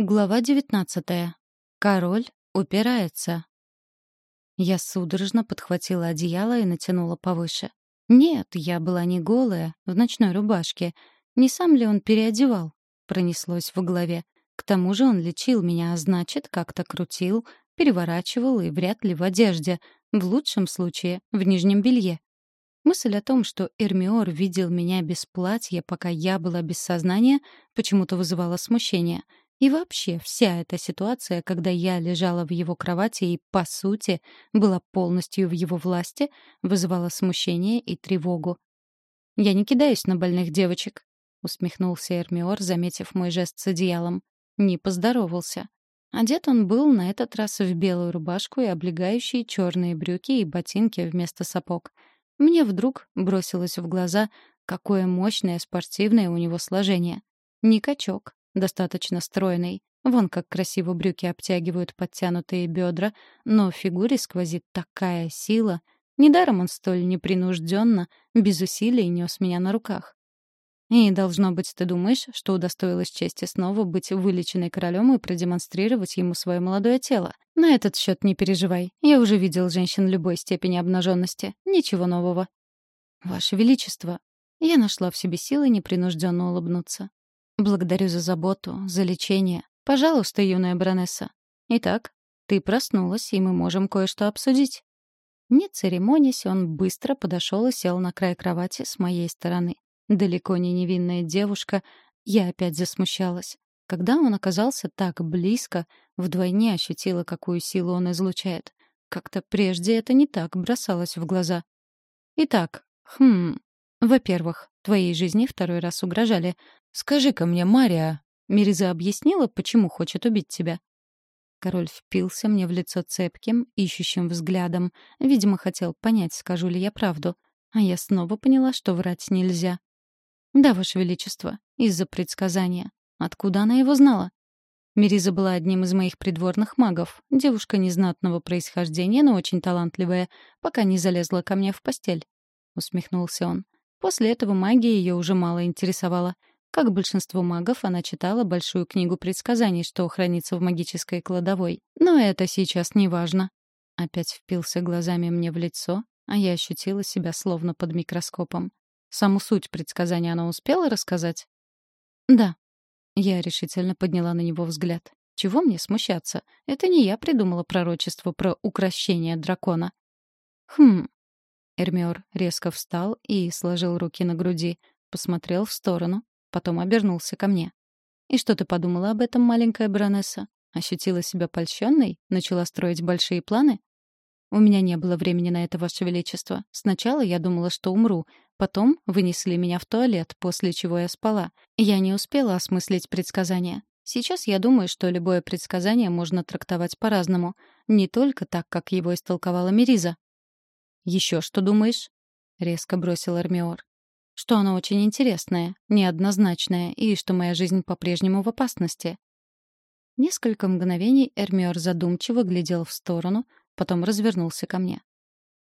Глава девятнадцатая. Король упирается. Я судорожно подхватила одеяло и натянула повыше. Нет, я была не голая, в ночной рубашке. Не сам ли он переодевал? Пронеслось в голове. К тому же он лечил меня, а значит, как-то крутил, переворачивал и вряд ли в одежде, в лучшем случае в нижнем белье. Мысль о том, что Эрмиор видел меня без платья, пока я была без сознания, почему-то вызывала смущение — и вообще вся эта ситуация, когда я лежала в его кровати и, по сути, была полностью в его власти, вызывала смущение и тревогу. «Я не кидаюсь на больных девочек», — усмехнулся Эрмиор, заметив мой жест с одеялом. Не поздоровался. Одет он был на этот раз в белую рубашку и облегающие черные брюки и ботинки вместо сапог. Мне вдруг бросилось в глаза, какое мощное спортивное у него сложение. Не качок, достаточно стройный. Вон как красиво брюки обтягивают подтянутые бедра, но в фигуре сквозит такая сила. Недаром он столь непринужденно, без усилий нес меня на руках. И, должно быть, ты думаешь, что удостоилась чести снова быть вылеченной королем и продемонстрировать ему свое молодое тело. На этот счет не переживай. Я уже видел женщин любой степени обнаженности. Ничего нового. Ваше Величество. Я нашла в себе силы непринужденно улыбнуться. Благодарю за заботу, за лечение. Пожалуйста, юная баронесса. Итак, ты проснулась, и мы можем кое-что обсудить. Не церемонясь, он быстро подошел и сел на край кровати с моей стороны. Далеко не невинная девушка, я опять засмущалась. Когда он оказался так близко, вдвойне ощутила, какую силу он излучает. Как-то прежде это не так бросалось в глаза. Итак, хм, во-первых, твоей жизни второй раз угрожали. Скажи-ка мне, Мария, Мириза объяснила, почему хочет убить тебя?» Король впился мне в лицо цепким, ищущим взглядом. Видимо, хотел понять, скажу ли я правду. А я снова поняла, что врать нельзя. «Да, Ваше Величество, из-за предсказания. Откуда она его знала?» Мириза была одним из моих придворных магов. Девушка незнатного происхождения, но очень талантливая, пока не залезла ко мне в постель. Усмехнулся он. После этого магия ее уже мало интересовала. Как большинство магов, она читала большую книгу предсказаний, что хранится в магической кладовой. Но это сейчас не важно. Опять впился глазами мне в лицо, а я ощутила себя словно под микроскопом. Саму суть предсказания она успела рассказать? Да. Я решительно подняла на него взгляд. Чего мне смущаться? Это не я придумала пророчество про укращение дракона. Хм. Эрмиор резко встал и сложил руки на груди, посмотрел в сторону, Потом обернулся ко мне. «И что ты подумала об этом, маленькая баронесса? Ощутила себя польщенной? Начала строить большие планы?» «У меня не было времени на это, Ваше Величество. Сначала я думала, что умру. Потом вынесли меня в туалет, после чего я спала. Я не успела осмыслить предсказания. Сейчас я думаю, что любое предсказание можно трактовать по-разному. Не только так, как его истолковала Мириза. «Еще что думаешь?» — резко бросил Армиор что оно очень интересное, неоднозначное, и что моя жизнь по-прежнему в опасности. Несколько мгновений Эрмиор задумчиво глядел в сторону, потом развернулся ко мне.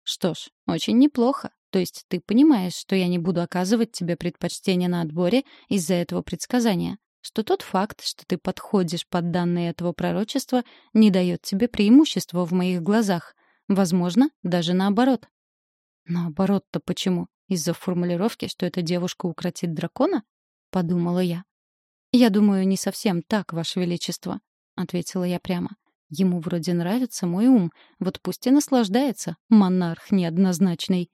«Что ж, очень неплохо. То есть ты понимаешь, что я не буду оказывать тебе предпочтение на отборе из-за этого предсказания, что тот факт, что ты подходишь под данные этого пророчества, не дает тебе преимущества в моих глазах. Возможно, даже наоборот». «Наоборот-то почему? Из-за формулировки, что эта девушка укротит дракона? Подумала я. «Я думаю, не совсем так, Ваше Величество», — ответила я прямо. «Ему вроде нравится мой ум, вот пусть и наслаждается, монарх неоднозначный.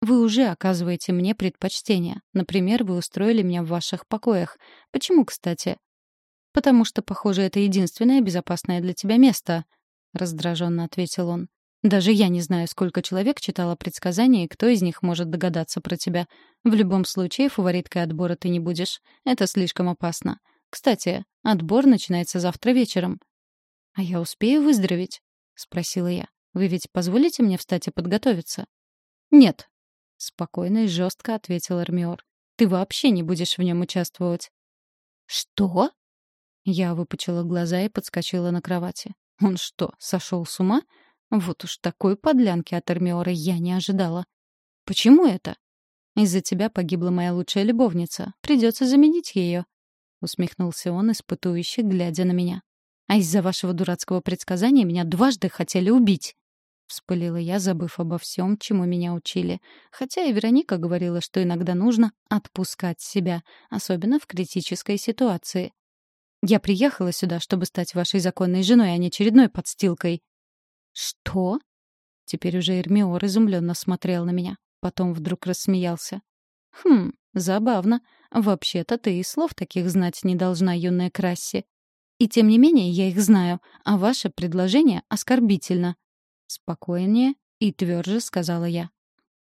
Вы уже оказываете мне предпочтение. Например, вы устроили меня в ваших покоях. Почему, кстати?» «Потому что, похоже, это единственное безопасное для тебя место», — раздраженно ответил он. Даже я не знаю, сколько человек читало предсказания и кто из них может догадаться про тебя. В любом случае, фавориткой отбора ты не будешь. Это слишком опасно. Кстати, отбор начинается завтра вечером. «А я успею выздороветь?» — спросила я. «Вы ведь позволите мне встать и подготовиться?» «Нет», — спокойно и жестко ответил Эрмиор. «Ты вообще не будешь в нем участвовать». «Что?» Я выпучила глаза и подскочила на кровати. «Он что, сошел с ума?» Вот уж такой подлянки от Эрмиора я не ожидала. Почему это? Из-за тебя погибла моя лучшая любовница. Придется заменить ее. усмехнулся он, испытующе, глядя на меня. «А из-за вашего дурацкого предсказания меня дважды хотели убить!» Вспылила я, забыв обо всем, чему меня учили. Хотя и Вероника говорила, что иногда нужно отпускать себя, особенно в критической ситуации. «Я приехала сюда, чтобы стать вашей законной женой, а не очередной подстилкой». «Что?» Теперь уже Эрмиор изумленно смотрел на меня. Потом вдруг рассмеялся. «Хм, забавно. Вообще-то ты и слов таких знать не должна, юная Красси. И тем не менее я их знаю, а ваше предложение оскорбительно». Спокойнее и тверже сказала я.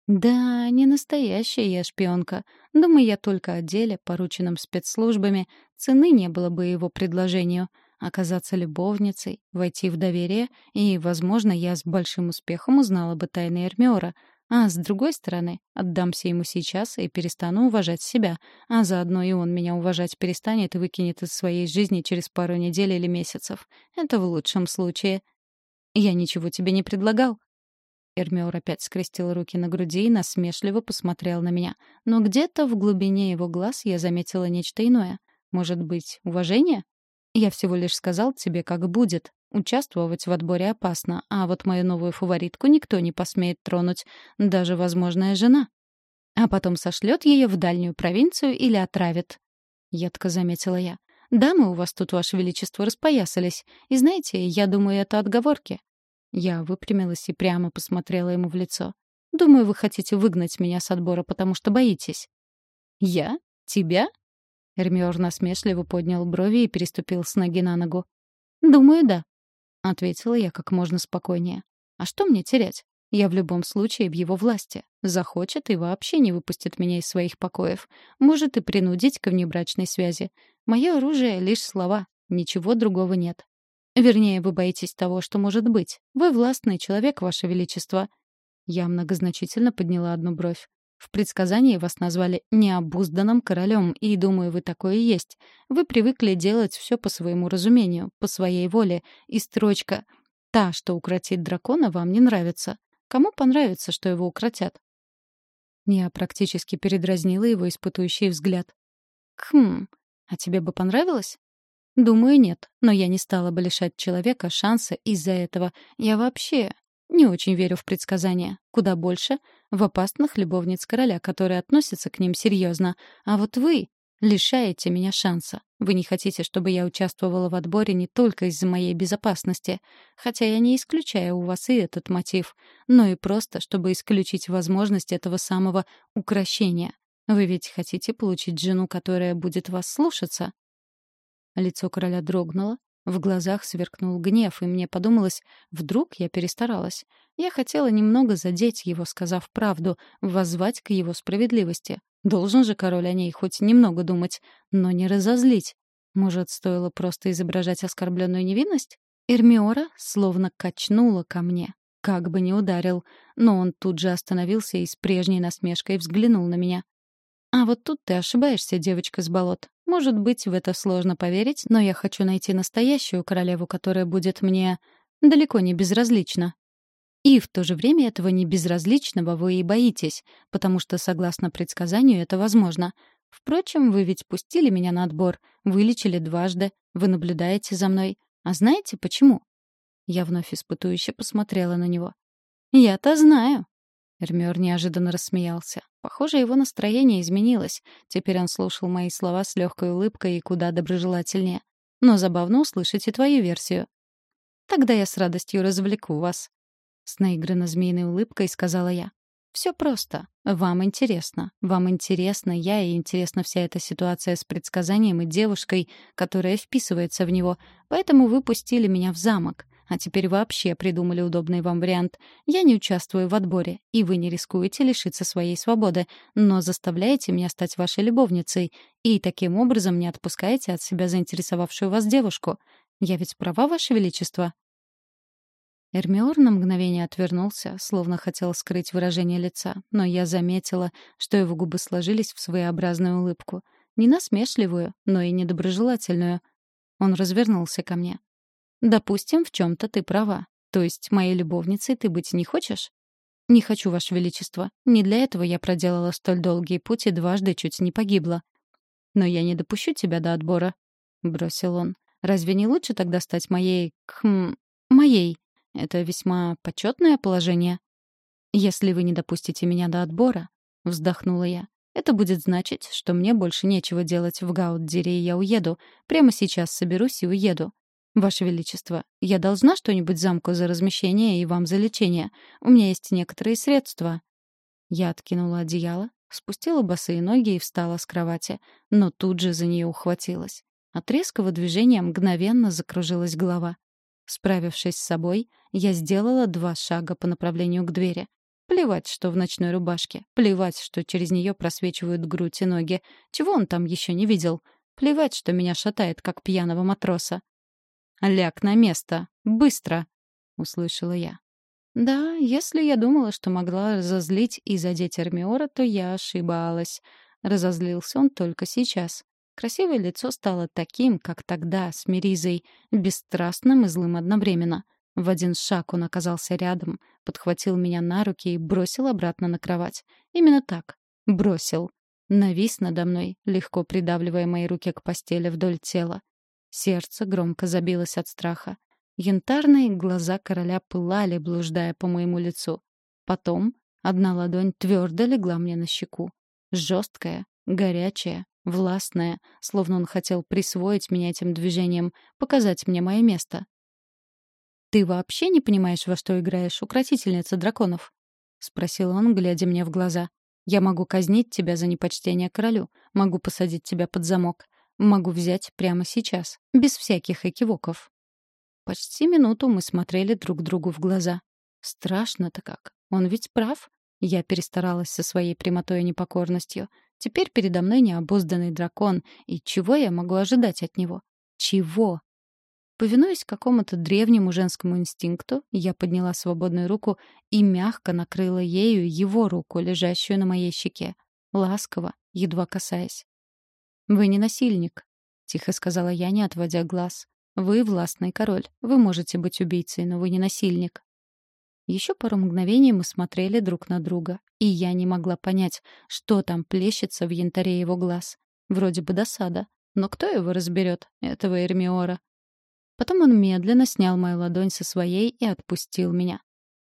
«Да, не настоящая я шпионка. Думаю я только о деле, порученном спецслужбами. Цены не было бы его предложению оказаться любовницей, войти в доверие, и, возможно, я с большим успехом узнала бы тайны Эрмиора. А с другой стороны, отдамся ему сейчас и перестану уважать себя, а заодно и он меня уважать перестанет и выкинет из своей жизни через пару недель или месяцев. Это в лучшем случае. Я ничего тебе не предлагал. Эрмиор опять скрестил руки на груди и насмешливо посмотрел на меня. Но где-то в глубине его глаз я заметила нечто иное. Может быть, уважение? Я всего лишь сказал тебе, как будет. Участвовать в отборе опасно, а вот мою новую фаворитку никто не посмеет тронуть, даже возможная жена. А потом сошлет ее в дальнюю провинцию или отравит. Едко заметила я. «Дамы у вас тут, Ваше Величество, распоясались. И знаете, я думаю, это отговорки». Я выпрямилась и прямо посмотрела ему в лицо. «Думаю, вы хотите выгнать меня с отбора, потому что боитесь». «Я? Тебя?» Эрмиор насмешливо поднял брови и переступил с ноги на ногу. «Думаю, да», — ответила я как можно спокойнее. «А что мне терять? Я в любом случае в его власти. Захочет и вообще не выпустит меня из своих покоев. Может и принудить к внебрачной связи. Мое оружие — лишь слова, ничего другого нет. Вернее, вы боитесь того, что может быть. Вы властный человек, Ваше Величество». Я многозначительно подняла одну бровь. В предсказании вас назвали необузданным королем, и, думаю, вы такое и есть. Вы привыкли делать все по своему разумению, по своей воле, и строчка «Та, что укротит дракона, вам не нравится». Кому понравится, что его укротят? Я практически передразнила его испытующий взгляд. «Хм, а тебе бы понравилось?» «Думаю, нет, но я не стала бы лишать человека шанса из-за этого. Я вообще не очень верю в предсказания. Куда больше в опасных любовниц короля, которые относятся к ним серьезно. А вот вы лишаете меня шанса. Вы не хотите, чтобы я участвовала в отборе не только из-за моей безопасности, хотя я не исключаю у вас и этот мотив, но и просто, чтобы исключить возможность этого самого укращения. Вы ведь хотите получить жену, которая будет вас слушаться? Лицо короля дрогнуло, в глазах сверкнул гнев, и мне подумалось, вдруг я перестаралась. Я хотела немного задеть его, сказав правду, воззвать к его справедливости. Должен же король о ней хоть немного думать, но не разозлить. Может, стоило просто изображать оскорбленную невинность? Эрмиора словно качнула ко мне, как бы не ударил, но он тут же остановился и с прежней насмешкой взглянул на меня. «А вот тут ты ошибаешься, девочка с болот. Может быть, в это сложно поверить, но я хочу найти настоящую королеву, которая будет мне далеко не безразлична. И в то же время этого небезразличного вы и боитесь, потому что, согласно предсказанию, это возможно. Впрочем, вы ведь пустили меня на отбор, вылечили дважды, вы наблюдаете за мной. А знаете почему? Я вновь испытующе посмотрела на него. «Я-то знаю», Эрмёр неожиданно рассмеялся. Похоже, его настроение изменилось. Теперь он слушал мои слова с легкой улыбкой и куда доброжелательнее. Но забавно услышать и твою версию. Тогда я с радостью развлеку вас. С наигранно змеиной улыбкой сказала я. Все просто. Вам интересно. Вам интересно я и интересна вся эта ситуация с предсказанием и девушкой, которая вписывается в него. Поэтому вы пустили меня в замок. А теперь вообще придумали удобный вам вариант. Я не участвую в отборе, и вы не рискуете лишиться своей свободы, но заставляете меня стать вашей любовницей, и таким образом не отпускаете от себя заинтересовавшую вас девушку. Я ведь права, ваше величество?» Эрмиор на мгновение отвернулся, словно хотел скрыть выражение лица, но я заметила, что его губы сложились в своеобразную улыбку. Не насмешливую, но и недоброжелательную. Он развернулся ко мне. Допустим, в чем-то ты права. То есть моей любовницей ты быть не хочешь? Не хочу, Ваше Величество. Не для этого я проделала столь долгий путь и дважды чуть не погибла. Но я не допущу тебя до отбора», — бросил он. «Разве не лучше тогда стать моей... Хм... моей? Это весьма почетное положение». «Если вы не допустите меня до отбора», — вздохнула я, «это будет значить, что мне больше нечего делать в Гауддире, и я уеду. Прямо сейчас соберусь и уеду. «Ваше Величество, я должна что-нибудь замку за размещение и вам за лечение. У меня есть некоторые средства». Я откинула одеяло, спустила босые ноги и встала с кровати, но тут же за нее ухватилась. От резкого движения мгновенно закружилась голова. Справившись с собой, я сделала два шага по направлению к двери. Плевать, что в ночной рубашке. Плевать, что через нее просвечивают грудь и ноги. Чего он там еще не видел? Плевать, что меня шатает, как пьяного матроса. «Ляг на место! Быстро!» — услышала я. Да, если я думала, что могла разозлить и задеть Эрмиора, то я ошибалась. Разозлился он только сейчас. Красивое лицо стало таким, как тогда, с Меризой, бесстрастным и злым одновременно. В один шаг он оказался рядом, подхватил меня на руки и бросил обратно на кровать. Именно так. Бросил. Навис надо мной, легко придавливая мои руки к постели вдоль тела. Сердце громко забилось от страха. Янтарные глаза короля пылали, блуждая по моему лицу. Потом одна ладонь твердо легла мне на щеку. Жесткая, горячая, властная, словно он хотел присвоить меня этим движением, показать мне мое место. «Ты вообще не понимаешь, во что играешь, укротительница драконов?» — спросил он, глядя мне в глаза. «Я могу казнить тебя за непочтение королю, могу посадить тебя под замок, Могу взять прямо сейчас, без всяких экивоков. Почти минуту мы смотрели друг другу в глаза. Страшно-то как. Он ведь прав. Я перестаралась со своей прямотой и непокорностью. Теперь передо мной необузданный дракон, и чего я могу ожидать от него? Чего? Повинуясь какому-то древнему женскому инстинкту, я подняла свободную руку и мягко накрыла ею его руку, лежащую на моей щеке. Ласково, едва касаясь. «Вы не насильник», — тихо сказала я, не отводя глаз. «Вы властный король. Вы можете быть убийцей, но вы не насильник». Еще пару мгновений мы смотрели друг на друга, и я не могла понять, что там плещется в янтаре его глаз. Вроде бы досада, но кто его разберет, этого Эрмиора? Потом он медленно снял мою ладонь со своей и отпустил меня.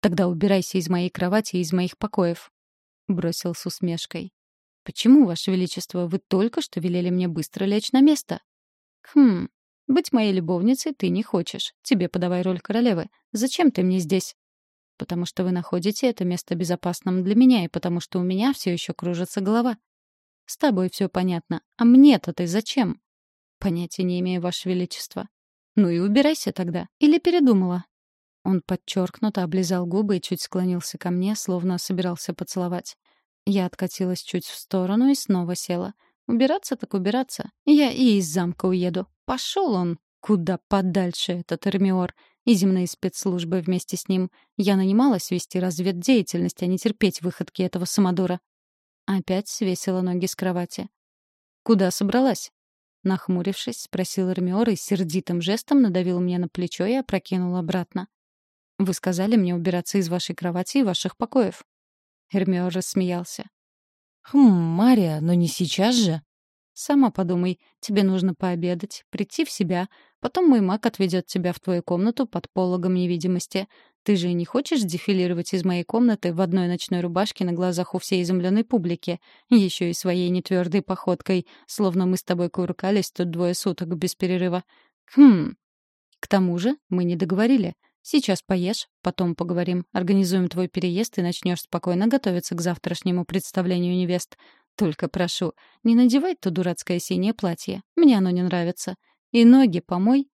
«Тогда убирайся из моей кровати и из моих покоев», — бросил с усмешкой. «Почему, Ваше Величество, вы только что велели мне быстро лечь на место?» «Хм, быть моей любовницей ты не хочешь. Тебе подавай роль королевы. Зачем ты мне здесь?» «Потому что вы находите это место безопасным для меня, и потому что у меня все еще кружится голова». «С тобой все понятно. А мне-то ты зачем?» «Понятия не имею, Ваше Величество». «Ну и убирайся тогда. Или передумала?» Он подчеркнуто облизал губы и чуть склонился ко мне, словно собирался поцеловать. Я откатилась чуть в сторону и снова села. Убираться так убираться. Я и из замка уеду. Пошел он куда подальше, этот Эрмиор. И земные спецслужбы вместе с ним. Я нанималась вести разведдеятельность, а не терпеть выходки этого самодура. Опять свесила ноги с кровати. «Куда собралась?» Нахмурившись, спросил Эрмиор и сердитым жестом надавил мне на плечо и опрокинул обратно. «Вы сказали мне убираться из вашей кровати и ваших покоев. Эрмиор рассмеялся. «Хм, Мария, но не сейчас же». «Сама подумай, тебе нужно пообедать, прийти в себя, потом мой маг отведет тебя в твою комнату под пологом невидимости. Ты же не хочешь дефилировать из моей комнаты в одной ночной рубашке на глазах у всей изумленной публики, еще и своей нетвердой походкой, словно мы с тобой куркались тут двое суток без перерыва? Хм. К тому же мы не договорили. Сейчас поешь, потом поговорим. Организуем твой переезд и начнешь спокойно готовиться к завтрашнему представлению невест. Только прошу, не надевай то дурацкое синее платье. Мне оно не нравится. И ноги помой